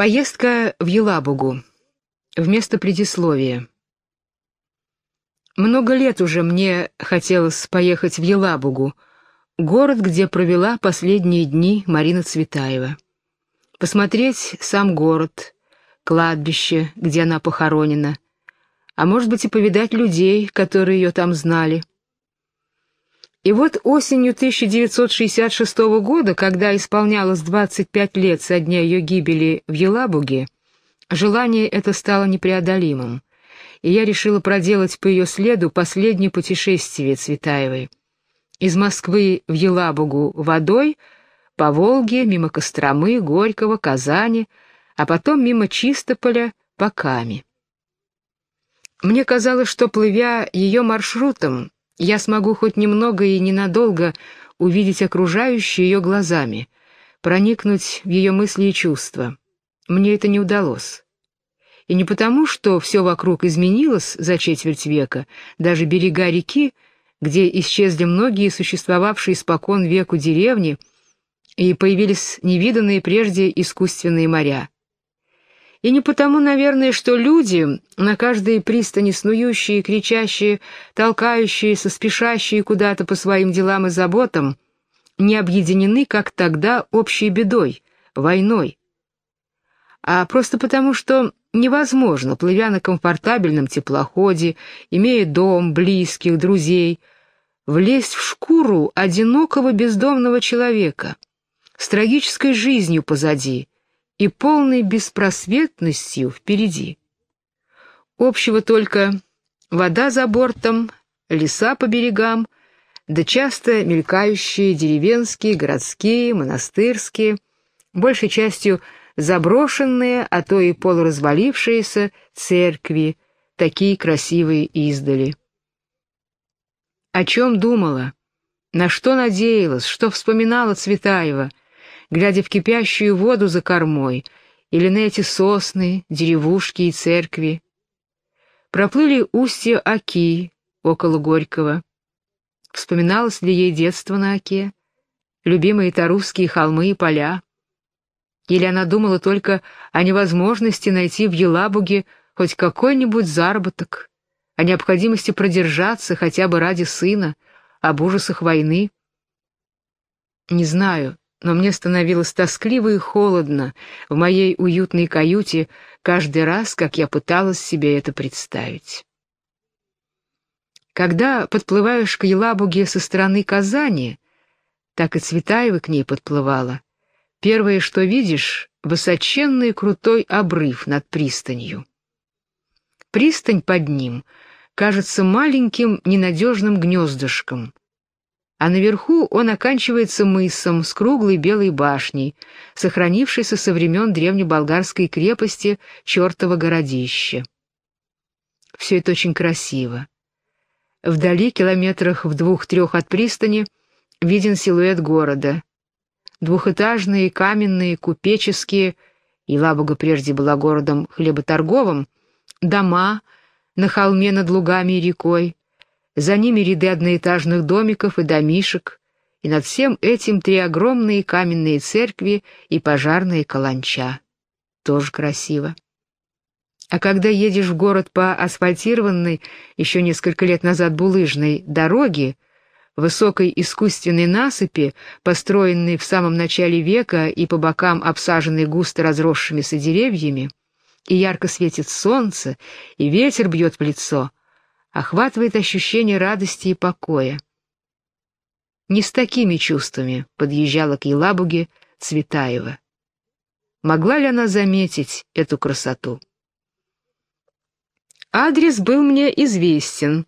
Поездка в Елабугу. Вместо предисловия. Много лет уже мне хотелось поехать в Елабугу, город, где провела последние дни Марина Цветаева. Посмотреть сам город, кладбище, где она похоронена, а может быть и повидать людей, которые ее там знали. И вот осенью 1966 года, когда исполнялось 25 лет со дня ее гибели в Елабуге, желание это стало непреодолимым, и я решила проделать по ее следу последнее путешествие Цветаевой. Из Москвы в Елабугу водой, по Волге, мимо Костромы, Горького, Казани, а потом мимо Чистополя, по Каме. Мне казалось, что, плывя ее маршрутом, я смогу хоть немного и ненадолго увидеть окружающее ее глазами, проникнуть в ее мысли и чувства. Мне это не удалось. И не потому, что все вокруг изменилось за четверть века, даже берега реки, где исчезли многие существовавшие спокон веку деревни, и появились невиданные прежде искусственные моря. И не потому, наверное, что люди, на каждой пристани снующие, кричащие, толкающиеся, спешащие куда-то по своим делам и заботам, не объединены, как тогда, общей бедой, войной. А просто потому, что невозможно, плывя на комфортабельном теплоходе, имея дом, близких, друзей, влезть в шкуру одинокого бездомного человека с трагической жизнью позади, и полной беспросветностью впереди. Общего только вода за бортом, леса по берегам, да часто мелькающие деревенские, городские, монастырские, большей частью заброшенные, а то и полуразвалившиеся церкви, такие красивые издали. О чем думала? На что надеялась, что вспоминала Цветаева, глядя в кипящую воду за кормой, или на эти сосны, деревушки и церкви. Проплыли устья Оки около Горького. Вспоминалось ли ей детство на Оке, любимые тарусские холмы и поля? Или она думала только о невозможности найти в Елабуге хоть какой-нибудь заработок, о необходимости продержаться хотя бы ради сына, об ужасах войны? Не знаю, но мне становилось тоскливо и холодно в моей уютной каюте каждый раз, как я пыталась себе это представить. Когда подплываешь к Елабуге со стороны Казани, так и Цветаева к ней подплывала, первое, что видишь — высоченный крутой обрыв над пристанью. Пристань под ним кажется маленьким ненадежным гнездышком, а наверху он оканчивается мысом с круглой белой башней, сохранившейся со времен древнеболгарской крепости чертово городище. Все это очень красиво. Вдали, километрах в двух-трех от пристани, виден силуэт города. Двухэтажные, каменные, купеческие, и Лабуга прежде была городом хлеботорговым, дома на холме над лугами и рекой, за ними ряды одноэтажных домиков и домишек, и над всем этим три огромные каменные церкви и пожарные каланча. Тоже красиво. А когда едешь в город по асфальтированной, еще несколько лет назад булыжной, дороге, высокой искусственной насыпи, построенной в самом начале века и по бокам обсаженной густо разросшимися деревьями, и ярко светит солнце, и ветер бьет в лицо — охватывает ощущение радости и покоя. Не с такими чувствами подъезжала к Елабуге Цветаева. Могла ли она заметить эту красоту? Адрес был мне известен.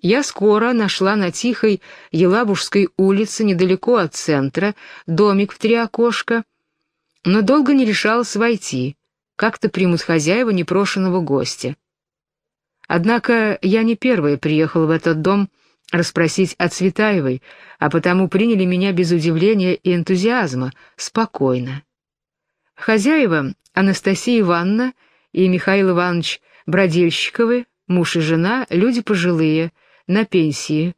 Я скоро нашла на тихой Елабужской улице, недалеко от центра, домик в три окошка, но долго не решалась войти. Как-то примут хозяева непрошенного гостя. Однако я не первая приехала в этот дом расспросить о Цветаевой, а потому приняли меня без удивления и энтузиазма, спокойно. Хозяева Анастасия Ивановна и Михаил Иванович Бродельщиковы, муж и жена, люди пожилые, на пенсии.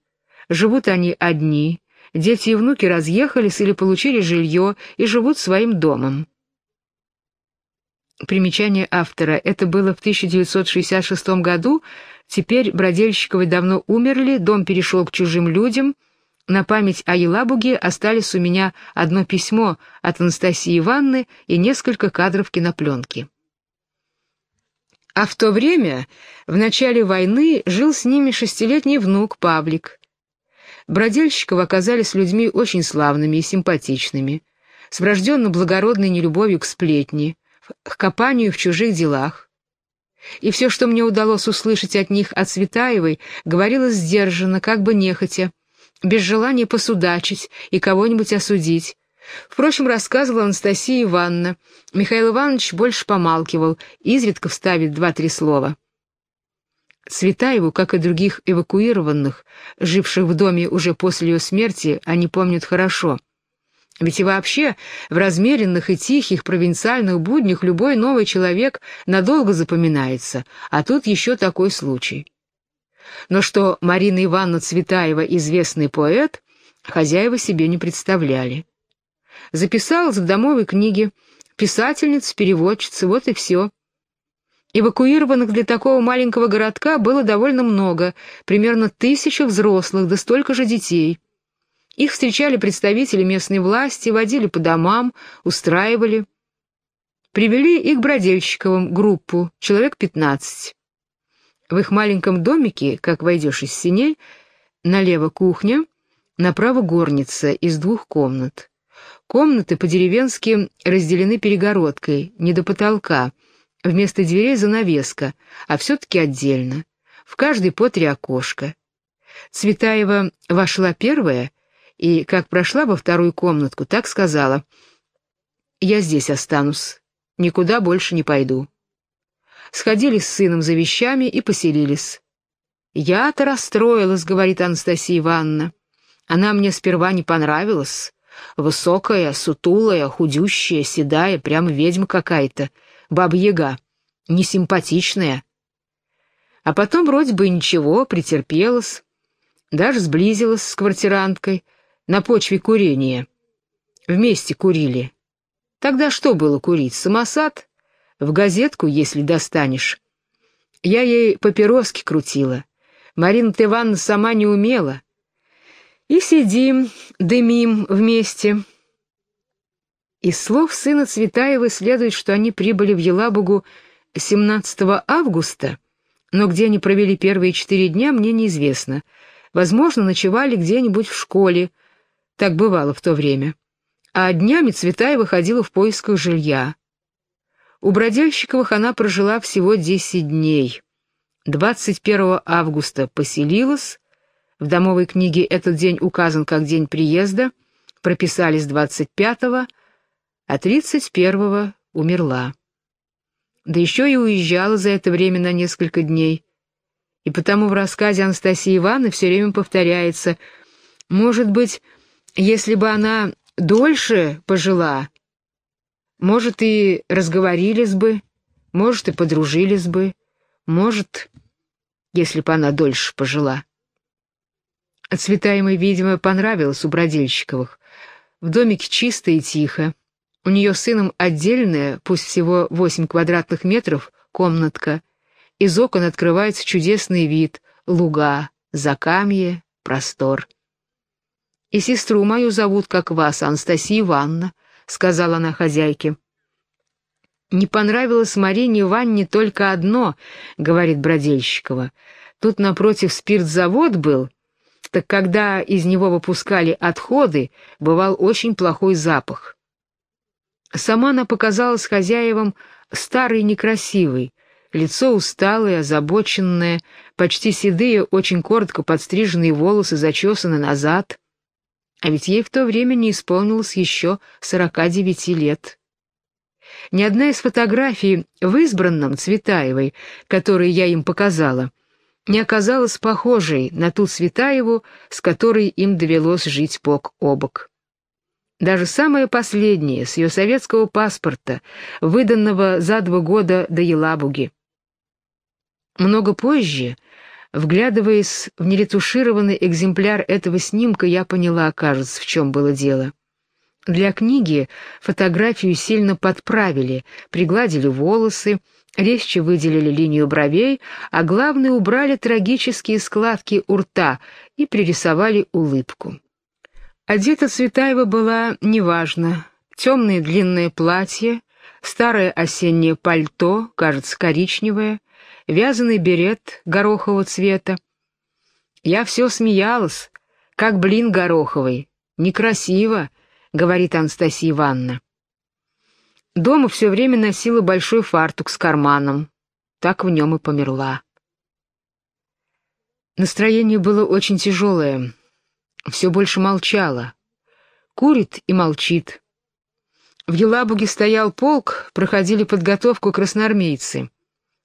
Живут они одни, дети и внуки разъехались или получили жилье и живут своим домом. Примечание автора. Это было в 1966 году. Теперь Бродельщиковы давно умерли, дом перешел к чужим людям. На память о Елабуге остались у меня одно письмо от Анастасии Ивановны и несколько кадров кинопленки. А в то время, в начале войны, жил с ними шестилетний внук Павлик. Бродельщиков оказались людьми очень славными и симпатичными, с врожденно благородной нелюбовью к сплетни, к копанию в чужих делах. И все, что мне удалось услышать от них от Светаевой, говорилось сдержанно, как бы нехотя, без желания посудачить и кого-нибудь осудить. Впрочем, рассказывала Анастасия Ивановна. Михаил Иванович больше помалкивал, изредка вставит два-три слова. Цветаеву, как и других эвакуированных, живших в доме уже после ее смерти, они помнят хорошо — ведь и вообще в размеренных и тихих провинциальных буднях любой новый человек надолго запоминается, а тут еще такой случай. Но что Марина Ивановна Цветаева известный поэт, хозяева себе не представляли. Записалась в домовой книге, писательница, переводчица, вот и все. Эвакуированных для такого маленького городка было довольно много, примерно тысяча взрослых, да столько же детей. Их встречали представители местной власти, водили по домам, устраивали. Привели их Бродельщиковым группу, человек пятнадцать. В их маленьком домике, как войдешь из синей, налево кухня, направо горница из двух комнат. Комнаты по-деревенски разделены перегородкой, не до потолка, вместо дверей занавеска, а все-таки отдельно. В каждой по три окошка. Цветаева вошла первая — и, как прошла во вторую комнатку, так сказала. «Я здесь останусь, никуда больше не пойду». Сходили с сыном за вещами и поселились. «Я-то расстроилась», — говорит Анастасия Ивановна. «Она мне сперва не понравилась. Высокая, сутулая, худющая, седая, прям ведьма какая-то, баба-яга, несимпатичная. А потом вроде бы ничего, претерпелась, даже сблизилась с квартиранткой, на почве курения. Вместе курили. Тогда что было курить? Самосад? В газетку, если достанешь. Я ей папироски крутила. Марина Ивановна сама не умела. И сидим, дымим вместе. Из слов сына Цветаева следует, что они прибыли в Елабугу 17 августа, но где они провели первые четыре дня, мне неизвестно. Возможно, ночевали где-нибудь в школе, так бывало в то время. А днями Цветаева ходила в поисках жилья. У Бродельщиковых она прожила всего 10 дней. 21 августа поселилась, в домовой книге этот день указан как день приезда, прописались 25-го, а 31-го умерла. Да еще и уезжала за это время на несколько дней. И потому в рассказе Анастасии Ивановны все время повторяется, может быть, если бы она дольше пожила, может, и разговорились бы, может, и подружились бы, может, если бы она дольше пожила. Цветаемой, видимо, понравилось у Бродильщиковых. В домике чисто и тихо. У нее с сыном отдельная, пусть всего восемь квадратных метров, комнатка. Из окон открывается чудесный вид, луга, закамье, простор. «И сестру мою зовут, как вас, Анастасия Ивановна», — сказала она хозяйке. «Не понравилось Марине Ивановне только одно», — говорит Бродельщикова. «Тут напротив спиртзавод был, так когда из него выпускали отходы, бывал очень плохой запах». Сама она показалась хозяевам старой и некрасивой, лицо усталое, озабоченное, почти седые, очень коротко подстриженные волосы зачесаны назад — а ведь ей в то время не исполнилось еще сорока девяти лет. Ни одна из фотографий в избранном Цветаевой, которые я им показала, не оказалась похожей на ту Цветаеву, с которой им довелось жить бок о бок. Даже самое последнее с ее советского паспорта, выданного за два года до Елабуги. Много позже Вглядываясь в неретушированный экземпляр этого снимка, я поняла, кажется, в чем было дело. Для книги фотографию сильно подправили, пригладили волосы, резче выделили линию бровей, а главное убрали трагические складки у рта и пририсовали улыбку. Одета Цветаева была неважно. Темное длинное платье, старое осеннее пальто, кажется, коричневое, вязаный берет горохового цвета. Я все смеялась, как блин гороховый. Некрасиво, говорит Анастасия Ивановна. Дома все время носила большой фартук с карманом. Так в нем и померла. Настроение было очень тяжелое. Все больше молчало. Курит и молчит. В Елабуге стоял полк, проходили подготовку красноармейцы.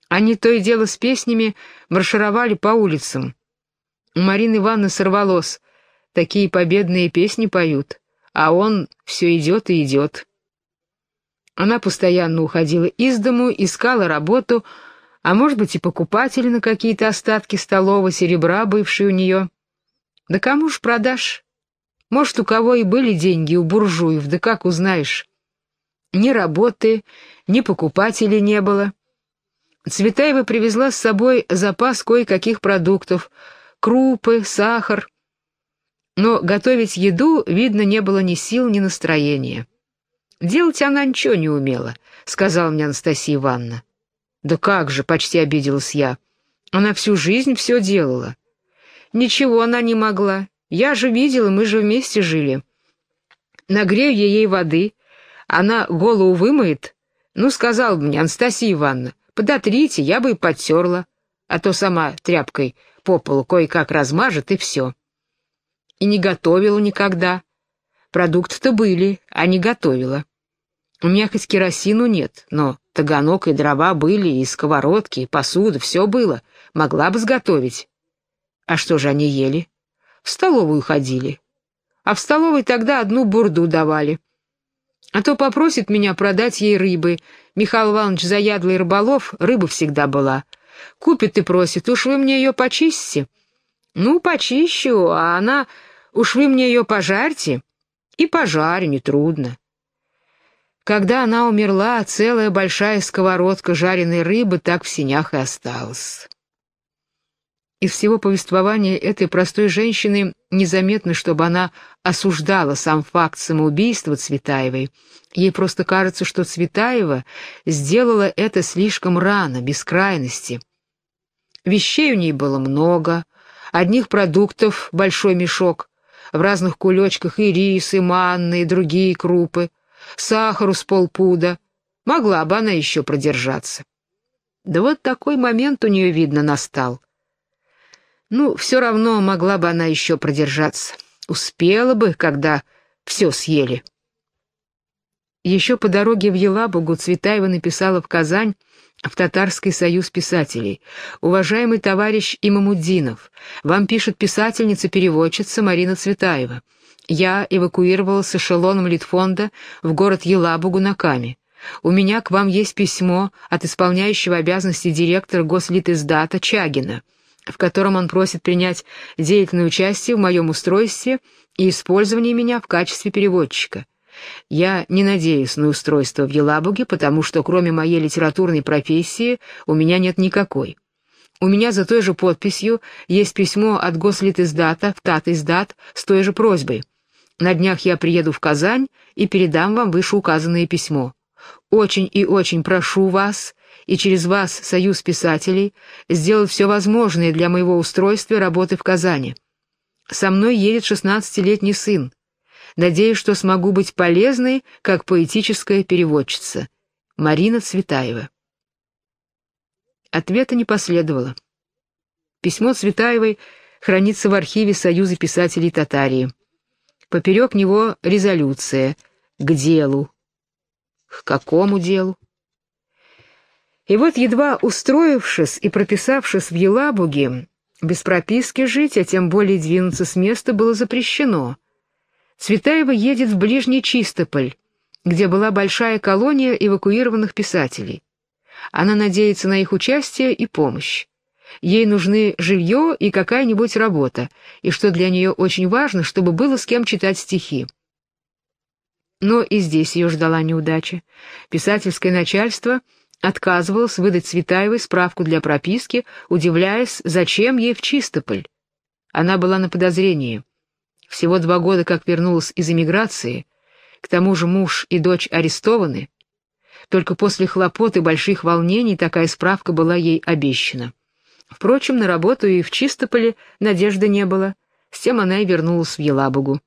Они то и дело с песнями маршировали по улицам. У Марины Ивановны сорвалось. Такие победные песни поют, а он все идет и идет. Она постоянно уходила из дому, искала работу, а может быть и покупатели на какие-то остатки столового серебра, бывшие у нее. Да кому ж продашь? Может, у кого и были деньги у буржуев, да как узнаешь? Ни работы, ни покупателей не было. Цветаева привезла с собой запас кое-каких продуктов, крупы, сахар. Но готовить еду, видно, не было ни сил, ни настроения. «Делать она ничего не умела», — сказала мне Анастасия Ивановна. «Да как же», — почти обиделась я. «Она всю жизнь все делала». «Ничего она не могла. Я же видела, мы же вместе жили. Нагрею я ей воды, она голову вымоет. Ну, сказала мне, Анастасия Ивановна, подотрите, я бы и подтерла, а то сама тряпкой по полу кое-как размажет, и все. И не готовила никогда. Продукты-то были, а не готовила. У меня хоть керосину нет, но таганок и дрова были, и сковородки, и посуда, все было. Могла бы сготовить. А что же они ели? В столовую ходили. А в столовой тогда одну бурду давали. А то попросит меня продать ей рыбы. Михаил Иванович заядлый рыболов, рыба всегда была. Купит и просит, уж вы мне ее почистите. Ну, почищу, а она, уж вы мне ее пожарьте. И пожарю, нетрудно. Когда она умерла, целая большая сковородка жареной рыбы так в синях и осталась. Из всего повествования этой простой женщины незаметно, чтобы она осуждала сам факт самоубийства Цветаевой. Ей просто кажется, что Цветаева сделала это слишком рано, без крайности. Вещей у ней было много, одних продуктов большой мешок, в разных кулечках и рис, и манны, и другие крупы, сахару с полпуда. Могла бы она еще продержаться. Да вот такой момент у нее, видно, настал — ну, все равно могла бы она еще продержаться. Успела бы, когда все съели. Еще по дороге в Елабугу Цветаева написала в Казань в Татарский союз писателей. «Уважаемый товарищ Имамуддинов, вам пишет писательница-переводчица Марина Цветаева. Я эвакуировалась с эшелоном Литфонда в город Елабугу на Каме. У меня к вам есть письмо от исполняющего обязанности директора Гослитиздата Чагина» в котором он просит принять деятельное участие в моем устройстве и использовании меня в качестве переводчика. Я не надеюсь на устройство в Елабуге, потому что кроме моей литературной профессии у меня нет никакой. У меня за той же подписью есть письмо от Гослитиздата в Татиздат с той же просьбой. На днях я приеду в Казань и передам вам вышеуказанное письмо. Очень и очень прошу вас и через вас, Союз писателей, сделал все возможное для моего устройства работы в Казани. Со мной едет шестнадцатилетний сын. Надеюсь, что смогу быть полезной, как поэтическая переводчица. Марина Цветаева. Ответа не последовало. Письмо Цветаевой хранится в архиве Союза писателей Татарии. Поперек него резолюция «К делу». К какому делу? И вот, едва устроившись и прописавшись в Елабуге, без прописки жить, а тем более двинуться с места было запрещено. Цветаева едет в ближний Чистополь, где была большая колония эвакуированных писателей. Она надеется на их участие и помощь. Ей нужны жилье и какая-нибудь работа, и что для нее очень важно, чтобы было с кем читать стихи. Но и здесь ее ждала неудача. Писательское начальство отказывалось выдать Цветаевой справку для прописки, удивляясь, зачем ей в Чистополь. Она была на подозрении. Всего два года как вернулась из эмиграции, к тому же муж и дочь арестованы. Только после хлопот и больших волнений такая справка была ей обещана. Впрочем, на работу и в Чистополе надежды не было, с тем она и вернулась в Елабугу.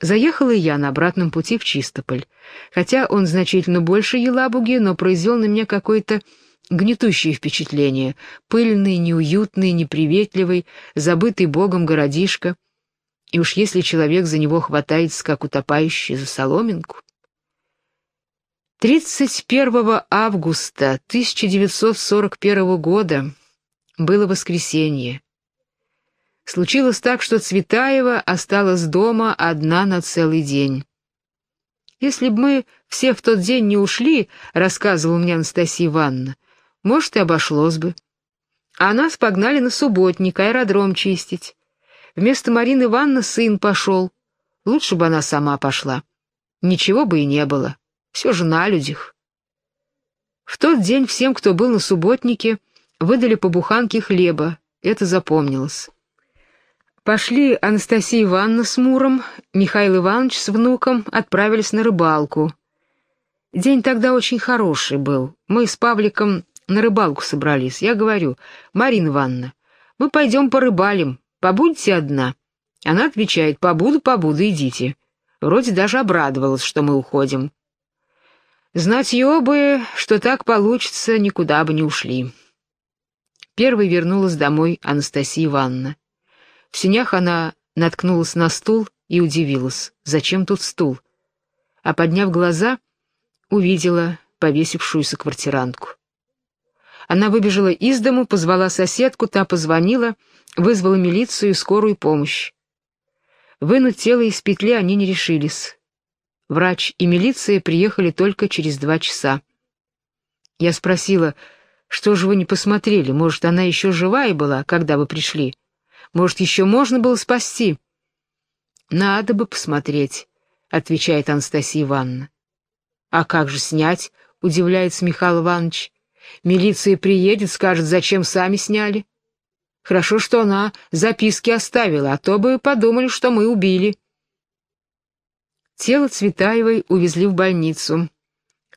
Заехала и я на обратном пути в Чистополь, хотя он значительно больше Елабуги, но произвел на меня какое-то гнетущее впечатление, пыльный, неуютный, неприветливый, забытый богом городишко, и уж если человек за него хватается, как утопающий за соломинку. 31 августа 1941 года было воскресенье. Случилось так, что Цветаева осталась дома одна на целый день. «Если бы мы все в тот день не ушли, — рассказывала мне Анастасия Ивановна, — может, и обошлось бы. А нас погнали на субботник, аэродром чистить. Вместо Марины Ивановны сын пошел. Лучше бы она сама пошла. Ничего бы и не было. Все же на людях. В тот день всем, кто был на субботнике, выдали по буханке хлеба. Это запомнилось. Пошли Анастасия Ивановна с Муром, Михаил Иванович с внуком отправились на рыбалку. День тогда очень хороший был. Мы с Павликом на рыбалку собрались. Я говорю, Марина Ивановна, мы пойдем порыбалим, побудьте одна. Она отвечает, побуду, побуду, идите. Вроде даже обрадовалась, что мы уходим. Знать ее бы, что так получится, никуда бы не ушли. Первой вернулась домой Анастасия Ивановна. В синях она наткнулась на стул и удивилась, зачем тут стул. А подняв глаза, увидела повесившуюся квартирантку. Она выбежала из дому, позвала соседку, та позвонила, вызвала милицию и скорую помощь. Вынуть тело из петли они не решились. Врач и милиция приехали только через два часа. Я спросила, что же вы не посмотрели, может, она еще живая была, когда вы пришли? Может, еще можно было спасти? Надо бы посмотреть, отвечает Анастасия Ивановна. А как же снять? удивляется Михаил Иванович. Милиция приедет, скажет, зачем сами сняли. Хорошо, что она записки оставила, а то бы подумали, что мы убили. Тело Цветаевой увезли в больницу,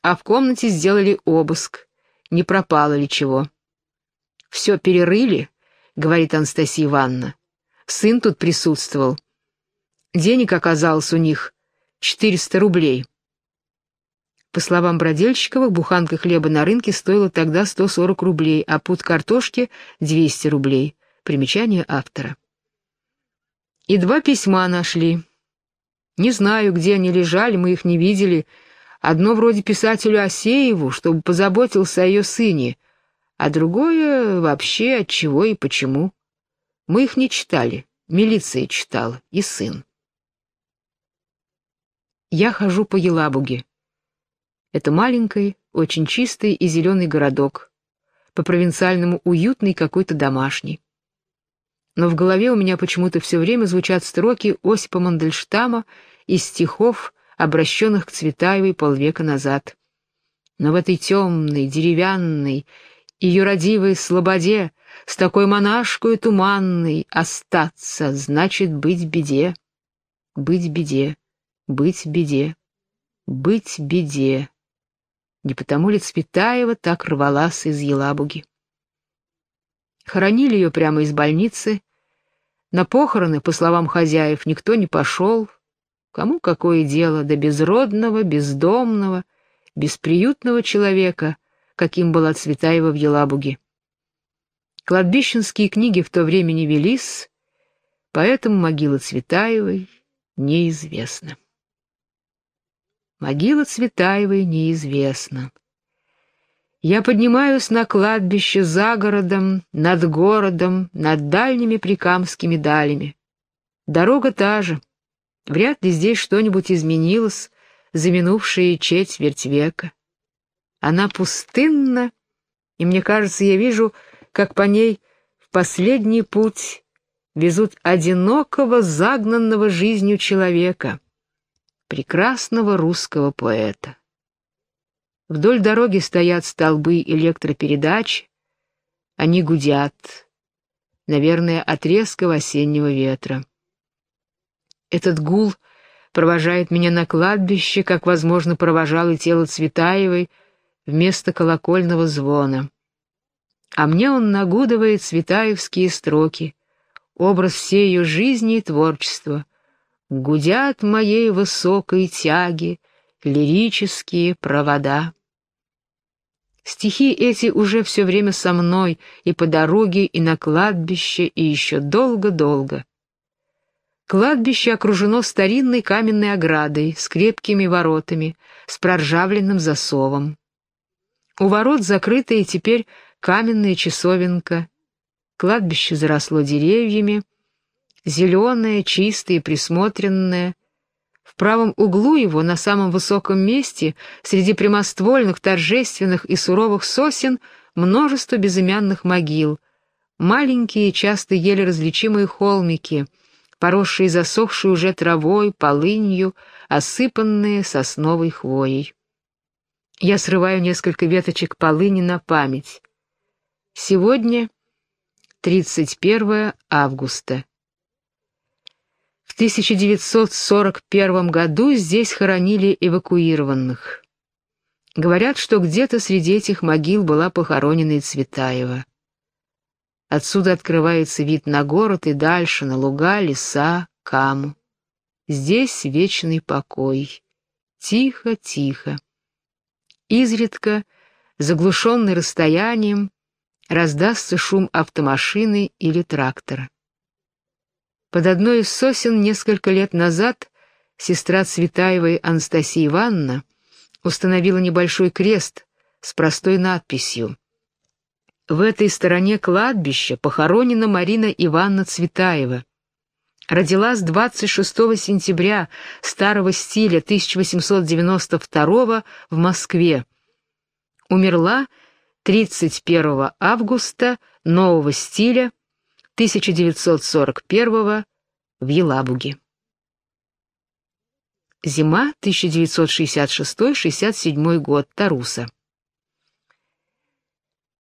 а в комнате сделали обыск, не пропало ли чего. «Все перерыли», — говорит Анастасия Ивановна. «Сын тут присутствовал. Денег оказалось у них 400 рублей». По словам Бродельщикова, буханка хлеба на рынке стоила тогда 140 рублей, а пуд картошки — 200 рублей. Примечание автора. И два письма нашли. Не знаю, где они лежали, мы их не видели. Одно вроде писателю Асееву, чтобы позаботился о ее сыне, а другое вообще от чего и почему. Мы их не читали, милиция читала, и сын. Я хожу по Елабуге. Это маленький, очень чистый и зеленый городок, по-провинциальному уютный какой-то домашний но в голове у меня почему-то все время звучат строки Осипа Мандельштама из стихов, обращенных к Цветаевой полвека назад. Но в этой темной, деревянной и юродивой слободе с такой монашкой туманной остаться значит быть беде, быть беде, быть беде, быть беде. Не потому ли Цветаева так рвалась из Елабуги? Хоронили ее прямо из больницы. На похороны, по словам хозяев, никто не пошел. Кому какое дело до безродного, бездомного, бесприютного человека, каким была Цветаева в Елабуге. Кладбищенские книги в то время не велись, поэтому могила Цветаевой неизвестна. Могила Цветаевой неизвестна. Я поднимаюсь на кладбище за городом, над городом, над дальними прикамскими далями. Дорога та же. Вряд ли здесь что-нибудь изменилось за минувшие четверть века. Она пустынна, и мне кажется, я вижу, как по ней в последний путь везут одинокого, загнанного жизнью человека. прекрасного русского поэта. Вдоль дороги стоят столбы электропередач, они гудят, наверное, от резкого осеннего ветра. Этот гул провожает меня на кладбище, как, возможно, провожал и тело Цветаевой вместо колокольного звона. А мне он нагудывает цветаевские строки, образ всей ее жизни и творчества. Гудят моей высокой тяги лирические провода. Стихи эти уже все время со мной и по дороге, и на кладбище, и еще долго-долго. Кладбище окружено старинной каменной оградой с крепкими воротами, с проржавленным засовом. У ворот закрытая теперь каменная часовенка. Кладбище заросло деревьями, зеленое, чистое и присмотренное. В правом углу его, на самом высоком месте, среди прямоствольных, торжественных и суровых сосен, множество безымянных могил, маленькие, часто еле различимые холмики — поросшие засохшей уже травой, полынью, осыпанные сосновой хвоей. Я срываю несколько веточек полыни на память. Сегодня 31 августа. В 1941 году здесь хоронили эвакуированных. Говорят, что где-то среди этих могил была похоронена и Цветаева. Отсюда открывается вид на город и дальше, на луга, леса, каму. Здесь вечный покой. Тихо, тихо. Изредка, заглушенный расстоянием, раздастся шум автомашины или трактора. Под одной из сосен несколько лет назад сестра Цветаевой Анастасия Ивановна установила небольшой крест с простой надписью в этой стороне кладбища похоронена Марина Ивановна Цветаева. Родилась 26 сентября старого стиля 1892 в Москве. Умерла 31 августа нового стиля 1941 в Елабуге. Зима 1966-67 год. Таруса.